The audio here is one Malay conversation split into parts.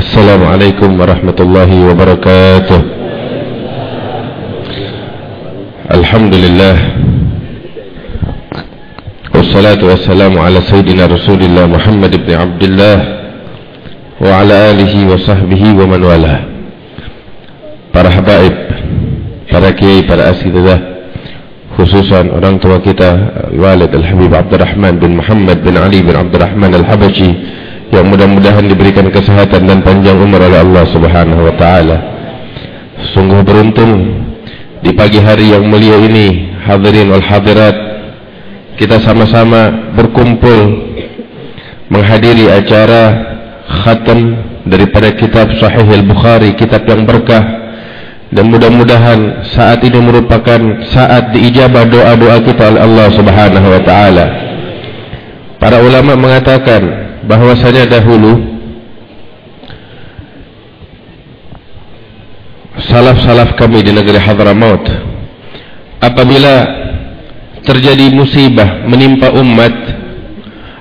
Assalamualaikum warahmatullahi wabarakatuh. Alhamdulillah. Wassalatu wassalamu ala sayyidina rasulillah Muhammad ibn Abdullah Wa ala alihi wa sahbihi wa man wala. Para habaib Para kiai, para asidah khususan orang tua kita Walid Al-Habib Abdurrahman bin Muhammad bin Ali bin Abdurrahman Al-Habashi yang mudah-mudahan diberikan kesehatan dan panjang umur oleh Allah Subhanahu wa taala. Sungguh beruntung di pagi hari yang mulia ini hadirin wal hadirat kita sama-sama berkumpul menghadiri acara khatam daripada kitab Sahih Al-Bukhari, kitab yang berkah dan mudah-mudahan saat ini merupakan saat diijabah doa-doa kita oleh Allah Subhanahu wa taala. Para ulama mengatakan bahwasanya dahulu salaf-salaf kami di negeri Hadramaut apabila terjadi musibah menimpa umat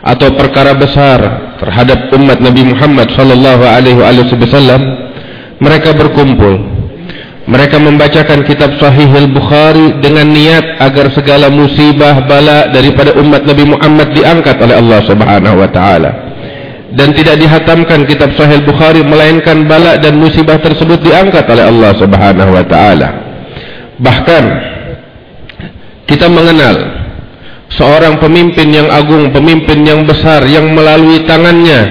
atau perkara besar terhadap umat Nabi Muhammad sallallahu alaihi wasallam mereka berkumpul mereka membacakan kitab Sahih Al-Bukhari dengan niat agar segala musibah bala daripada umat Nabi Muhammad diangkat oleh Allah Subhanahu wa taala. Dan tidak dihatamkan kitab Sahih Al-Bukhari melainkan bala dan musibah tersebut diangkat oleh Allah Subhanahu wa taala. Bahkan kita mengenal seorang pemimpin yang agung, pemimpin yang besar yang melalui tangannya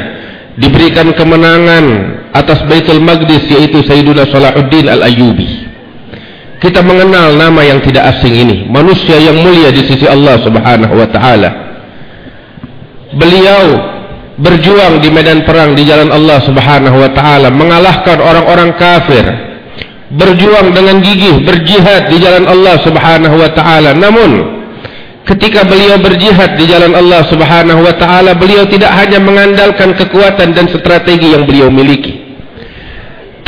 diberikan kemenangan atas Baitul Maqdis yaitu Sayyiduna Salahuddin Al-Ayyubi. Kita mengenal nama yang tidak asing ini, manusia yang mulia di sisi Allah Subhanahu wa taala. Beliau berjuang di medan perang di jalan Allah Subhanahu wa taala, mengalahkan orang-orang kafir. Berjuang dengan gigih berjihad di jalan Allah Subhanahu wa taala. Namun ketika beliau berjihad di jalan Allah Subhanahu wa taala beliau tidak hanya mengandalkan kekuatan dan strategi yang beliau miliki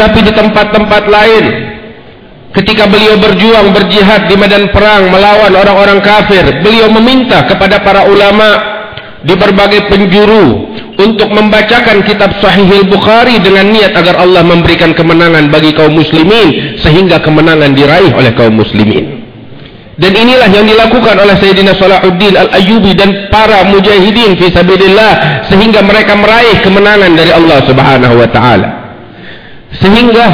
tapi di tempat-tempat lain ketika beliau berjuang berjihad di medan perang melawan orang-orang kafir beliau meminta kepada para ulama di berbagai penjuru untuk membacakan kitab Sahih Al-Bukhari dengan niat agar Allah memberikan kemenangan bagi kaum muslimin sehingga kemenangan diraih oleh kaum muslimin dan inilah yang dilakukan oleh Sayyidina Salahuddin Al-Ayyubi dan para mujahidin fi sabilillah sehingga mereka meraih kemenangan dari Allah Subhanahu wa taala. Sehingga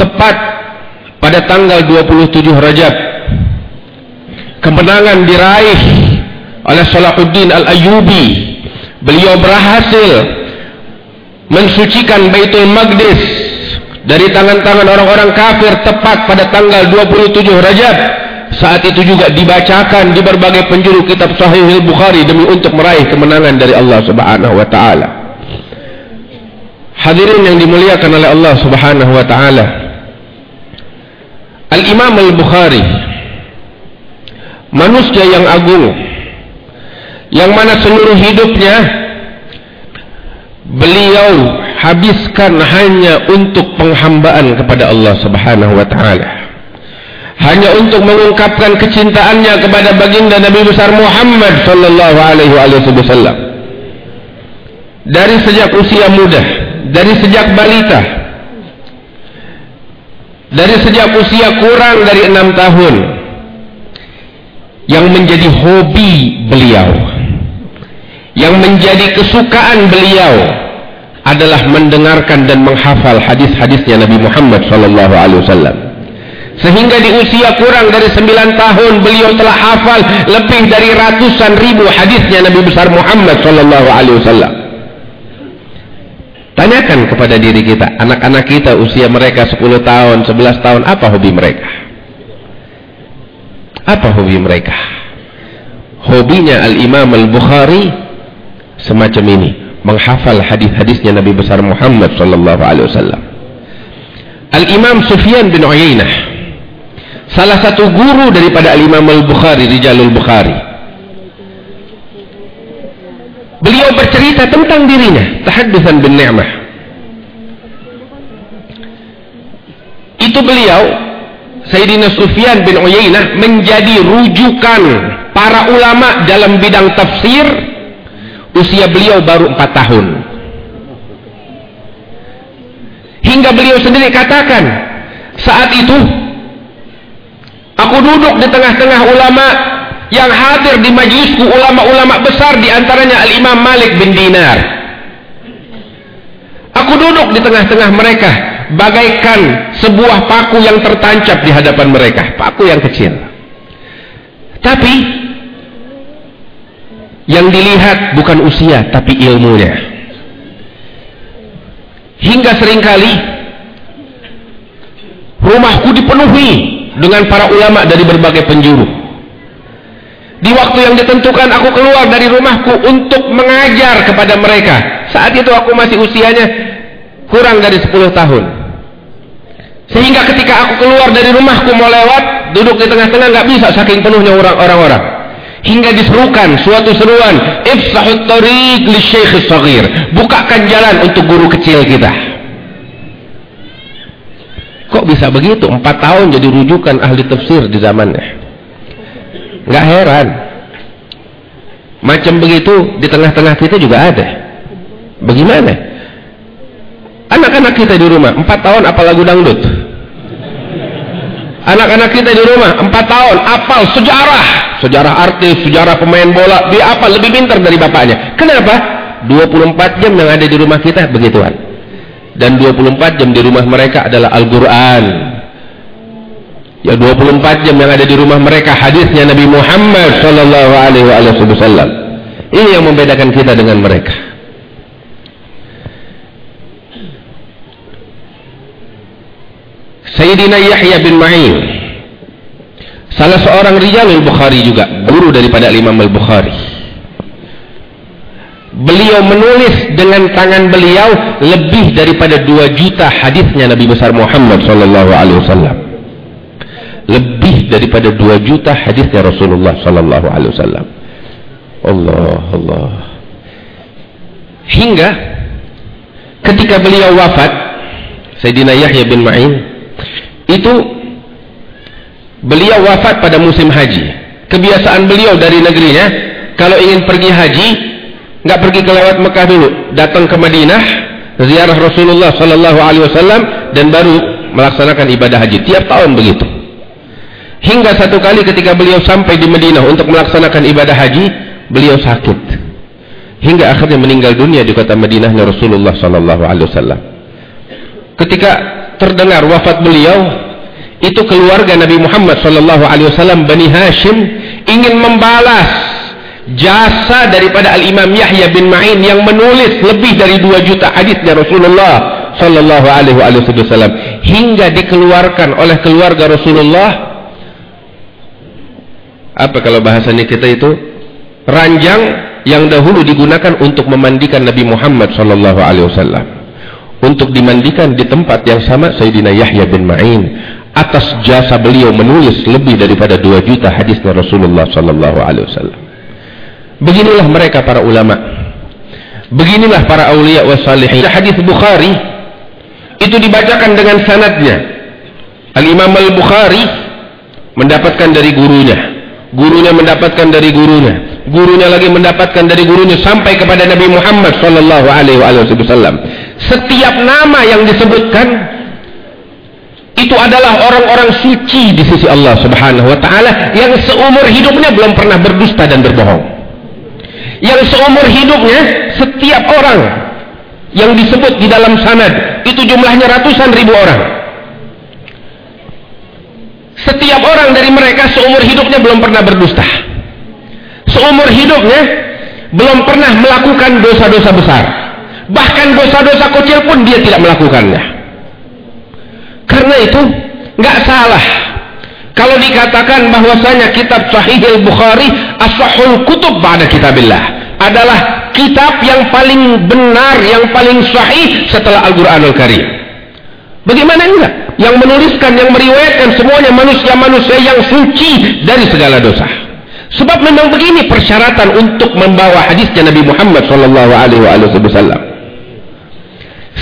tepat pada tanggal 27 Rajab kemenangan diraih oleh Salahuddin Al-Ayyubi. Beliau berhasil mensucikan Baitul Maqdis dari tangan-tangan orang-orang kafir tepat pada tanggal 27 Rajab saat itu juga dibacakan di berbagai penjuru kitab Sahih Al-Bukhari demi untuk meraih kemenangan dari Allah Subhanahu wa taala. Hadirin yang dimuliakan oleh Allah Subhanahu wa taala. Al-Imam Al-Bukhari manusia yang agung yang mana seluruh hidupnya beliau habiskan hanya untuk penghambaan kepada Allah Subhanahu wa taala. Hanya untuk mengungkapkan kecintaannya kepada baginda Nabi besar Muhammad sallallahu alaihi wasallam. Dari sejak usia muda, dari sejak balita, dari sejak usia kurang dari enam tahun, yang menjadi hobi beliau, yang menjadi kesukaan beliau, adalah mendengarkan dan menghafal hadis-hadisnya Nabi Muhammad sallallahu alaihi wasallam. Sehingga di usia kurang dari 9 tahun beliau telah hafal lebih dari ratusan ribu hadisnya Nabi besar Muhammad sallallahu alaihi wasallam. Tanyakan kepada diri kita, anak-anak kita usia mereka 10 tahun, 11 tahun, apa hobi mereka? Apa hobi mereka? Hobinya Al-Imam Al-Bukhari semacam ini menghafal hadis-hadisnya Nabi besar Muhammad sallallahu alaihi wasallam. Al-Imam Sufyan bin Uyainah salah satu guru daripada Al-Imam Al-Bukhari, Rijalul Bukhari. Beliau bercerita tentang dirinya, tahaddusan bin Ni'mah. Itu beliau Sayyidina Sufyan bin Uyainah menjadi rujukan para ulama dalam bidang tafsir usia beliau baru 4 tahun. Hingga beliau sendiri katakan saat itu aku duduk di tengah-tengah ulama yang hadir di majlisku ulama-ulama besar di antaranya Al-Imam Malik bin Dinar. Aku duduk di tengah-tengah mereka bagaikan sebuah paku yang tertancap di hadapan mereka. Paku yang kecil. Tapi yang dilihat bukan usia tapi ilmunya. Hingga seringkali rumahku dipenuhi dengan para ulama dari berbagai penjuru. Di waktu yang ditentukan aku keluar dari rumahku untuk mengajar kepada mereka. Saat itu aku masih usianya kurang dari 10 tahun. Sehingga ketika aku keluar dari rumahku mau lewat duduk di tengah-tengah nggak bisa saking penuhnya orang-orang. Hingga diserukan suatu seruan ifsahut tariq li syekh bukakan jalan untuk guru kecil kita. Kok bisa begitu? Empat tahun jadi rujukan ahli tafsir di zamannya. Nggak heran. Macam begitu di tengah-tengah kita juga ada. Bagaimana anak-anak kita di rumah empat tahun apa lagu dangdut? Anak-anak kita di rumah empat tahun apal sejarah. Sejarah artis, sejarah pemain bola dia apa lebih pintar dari bapaknya. Kenapa? 24 jam yang ada di rumah kita begituan. Dan 24 jam di rumah mereka adalah Al-Quran. Ya 24 jam yang ada di rumah mereka hadisnya Nabi Muhammad wasallam. Ini yang membedakan kita dengan mereka Sayyidina Yahya bin Ma'in. Salah seorang rijal al-Bukhari juga guru daripada Imam al-Bukhari. Beliau menulis dengan tangan beliau lebih daripada 2 juta hadisnya Nabi besar Muhammad wasallam. Lebih daripada 2 juta hadisnya Rasulullah wasallam. Allah Allah. Hingga ketika beliau wafat Sayyidina Yahya bin Ma'in itu beliau wafat pada musim haji. Kebiasaan beliau dari negerinya kalau ingin pergi haji nggak pergi ke lewat Mekah dulu. Datang ke Madinah ziarah Rasulullah sallallahu alaihi wasallam dan baru melaksanakan ibadah haji. Tiap tahun begitu. Hingga satu kali ketika beliau sampai di Madinah untuk melaksanakan ibadah haji beliau sakit. Hingga akhirnya meninggal dunia di kota Madinah Rasulullah sallallahu alaihi wasallam. Ketika terdengar wafat beliau itu keluarga Nabi Muhammad sallallahu alaihi wasallam Bani Hashim ingin membalas jasa daripada Al-Imam Yahya bin Ma'in yang menulis lebih dari 2 juta hadis dari Rasulullah sallallahu alaihi wasallam. Hingga dikeluarkan oleh keluarga Rasulullah apa kalau bahasanya kita itu? Ranjang yang dahulu digunakan untuk memandikan Nabi Muhammad sallallahu alaihi wasallam untuk dimandikan di tempat yang sama Sayyidina Yahya bin Ma'in atas jasa beliau menulis lebih daripada 2 juta hadisnya Rasulullah sallallahu alaihi wasallam. Beginilah mereka para ulama. Beginilah para aulia wa salihin. Hadis Bukhari itu dibacakan dengan sanadnya. Al-Imam Al-Bukhari mendapatkan dari gurunya. Gurunya mendapatkan dari gurunya gurunya lagi mendapatkan dari gurunya sampai kepada Nabi Muhammad sallallahu alaihi wasallam. Setiap nama yang disebutkan itu adalah orang-orang suci di sisi Allah Subhanahu wa taala yang seumur hidupnya belum pernah berdusta dan berbohong. Yang seumur hidupnya setiap orang yang disebut di dalam sanad itu jumlahnya ratusan ribu orang. Setiap orang dari mereka seumur hidupnya belum pernah berdusta seumur hidupnya belum pernah melakukan dosa-dosa besar bahkan dosa-dosa kecil pun dia tidak melakukannya. Karena itu nggak salah. Kalau dikatakan bahwasanya kitab Sahih Al-Bukhari as-sahul kutub pada kitabillah adalah kitab yang paling benar yang paling sahih setelah Al-Qur'anul Karim. Bagaimana enggak yang menuliskan yang meriwayatkan semuanya manusia-manusia yang suci dari segala dosa. Sebab memang begini persyaratan untuk membawa hadisnya Nabi Muhammad sallallahu alaihi wasallam.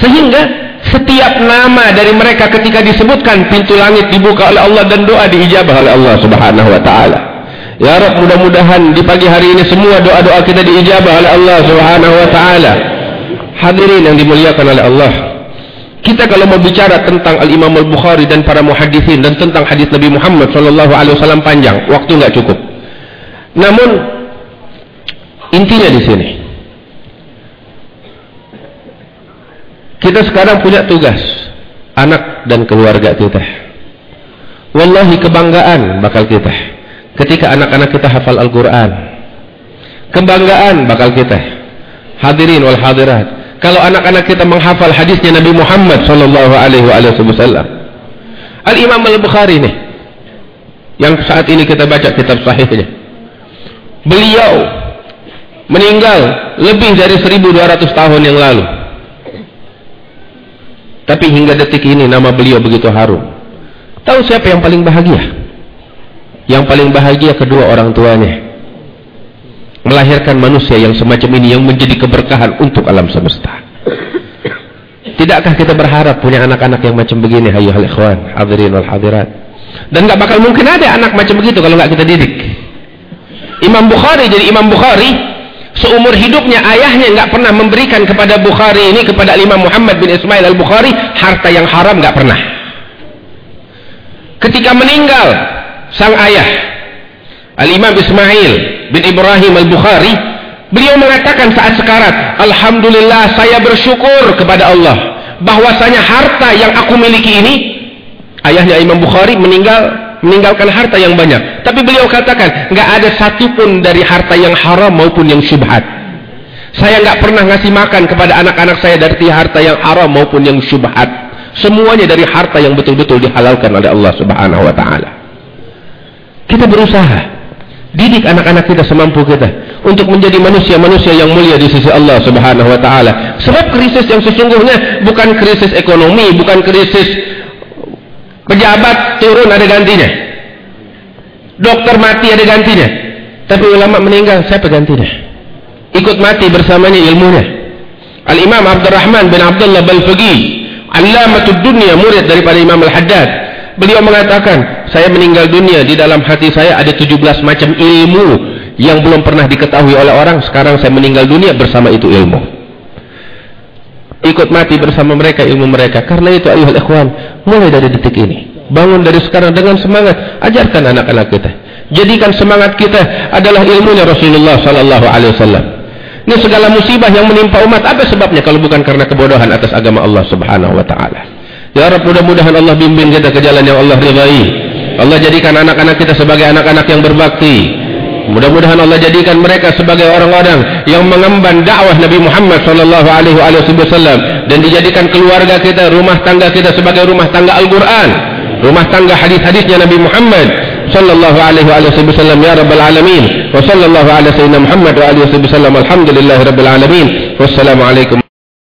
Sehingga setiap nama dari mereka ketika disebutkan pintu langit dibuka oleh Allah dan doa diijabah oleh Allah subhanahu wa ta'ala. Ya Rab mudah-mudahan di pagi hari ini semua doa-doa kita diijabah oleh Allah subhanahu wa ta'ala. Hadirin yang dimuliakan oleh Allah. Kita kalau mau bicara tentang Al-Imam Al-Bukhari dan para muhadithin dan tentang hadis Nabi Muhammad sallallahu alaihi wasallam panjang, waktu enggak cukup. Namun intinya di sini kita sekarang punya tugas anak dan keluarga kita. Wallahi kebanggaan bakal kita ketika anak-anak kita hafal Al-Qur'an. Kebanggaan bakal kita. Hadirin wal hadirat kalau anak-anak kita menghafal hadisnya Nabi Muhammad sallallahu alaihi wasallam. Al Imam Al Bukhari nih yang saat ini kita baca kitab sahihnya. Beliau meninggal lebih dari 1200 tahun yang lalu. Tapi hingga detik ini nama beliau begitu harum. Tahu siapa yang paling bahagia? Yang paling bahagia kedua orang tuanya melahirkan manusia yang semacam ini yang menjadi keberkahan untuk alam semesta. Tidakkah kita berharap punya anak-anak yang macam begini, hayu hal ikhwan, hadirin wal hadirat. Dan tak bakal mungkin ada anak macam begitu kalau tak kita didik. Imam Bukhari jadi Imam Bukhari seumur hidupnya ayahnya tak pernah memberikan kepada Bukhari ini kepada Imam Muhammad bin Ismail Al Bukhari harta yang haram tak pernah. Ketika meninggal sang ayah Al Imam Ismail bin Ibrahim al-Bukhari beliau mengatakan saat sekarat Alhamdulillah saya bersyukur kepada Allah bahwasanya harta yang aku miliki ini ayahnya Imam Bukhari meninggal meninggalkan harta yang banyak. Tapi beliau katakan enggak ada satu pun dari harta yang haram maupun yang syubhat. Saya enggak pernah ngasih makan kepada anak-anak saya dari harta yang haram maupun yang syubhat. Semuanya dari harta yang betul-betul dihalalkan oleh Allah subhanahu wa ta'ala. Kita berusaha. Didik anak-anak kita semampu kita untuk menjadi manusia-manusia yang mulia di sisi Allah Subhanahu wa taala. Sebab krisis yang sesungguhnya bukan krisis ekonomi, bukan krisis pejabat turun ada gantinya. Dokter mati ada gantinya. Tapi ulama meninggal, siapa gantinya? Ikut mati bersamanya ilmunya. Al-Imam Abdurrahman bin Abdullah Balfaqi, alamatud dunia murid daripada Imam Al-Haddad beliau mengatakan saya meninggal dunia di dalam hati saya ada 17 macam ilmu yang belum pernah diketahui oleh orang sekarang saya meninggal dunia bersama itu ilmu ikut mati bersama mereka ilmu mereka. Karena itu ayuhal ikhwan mulai dari detik ini. Bangun dari sekarang dengan semangat. Ajarkan anak-anak kita. Jadikan semangat kita adalah ilmunya Rasulullah sallallahu alaihi wasallam. Ini segala musibah yang menimpa umat. Apa sebabnya? Kalau bukan karena kebodohan atas agama Allah subhanahu wa ta'ala. Ya Rabb mudah-mudahan Allah bimbing kita ke jalan yang Allah ridai. Allah jadikan anak-anak kita sebagai anak-anak yang berbakti. Mudah-mudahan Allah jadikan mereka sebagai orang-orang yang mengemban dakwah Nabi Muhammad sallallahu alaihi wasallam dan dijadikan keluarga kita, rumah tangga kita sebagai rumah tangga Al-Qur'an, rumah tangga hadis-hadisnya Nabi Muhammad sallallahu alaihi wasallam ya rabbal alamin. Wa sallallahu ala sayyidina Muhammad wa alihi wasallam. Alhamdulillahirabbil alamin. Wassalamu alaikum